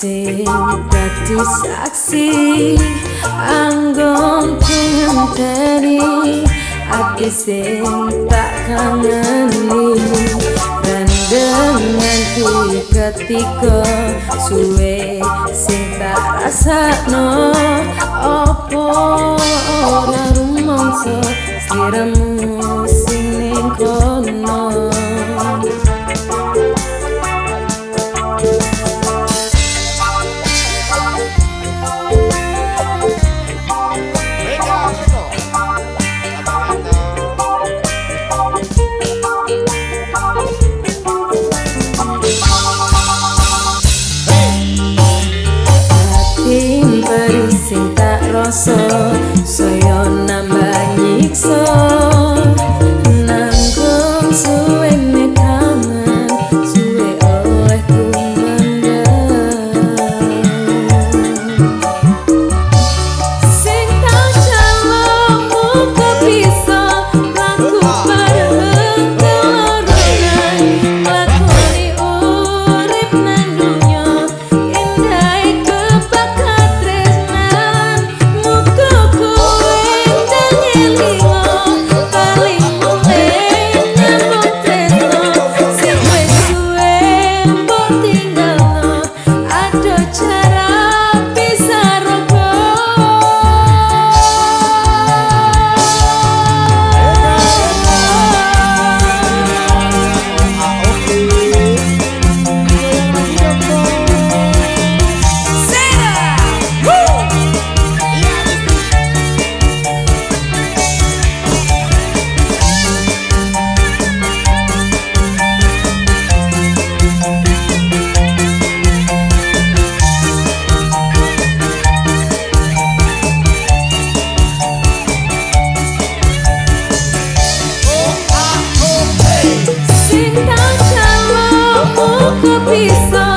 Sing dadi saksi. Anggon ngenteni Ati sing tak kangeni Dan dengan ki ketika Suwe sing tak rasa no Opo ora rumangsa Sliramu sing ning rasa sayonara aku bisa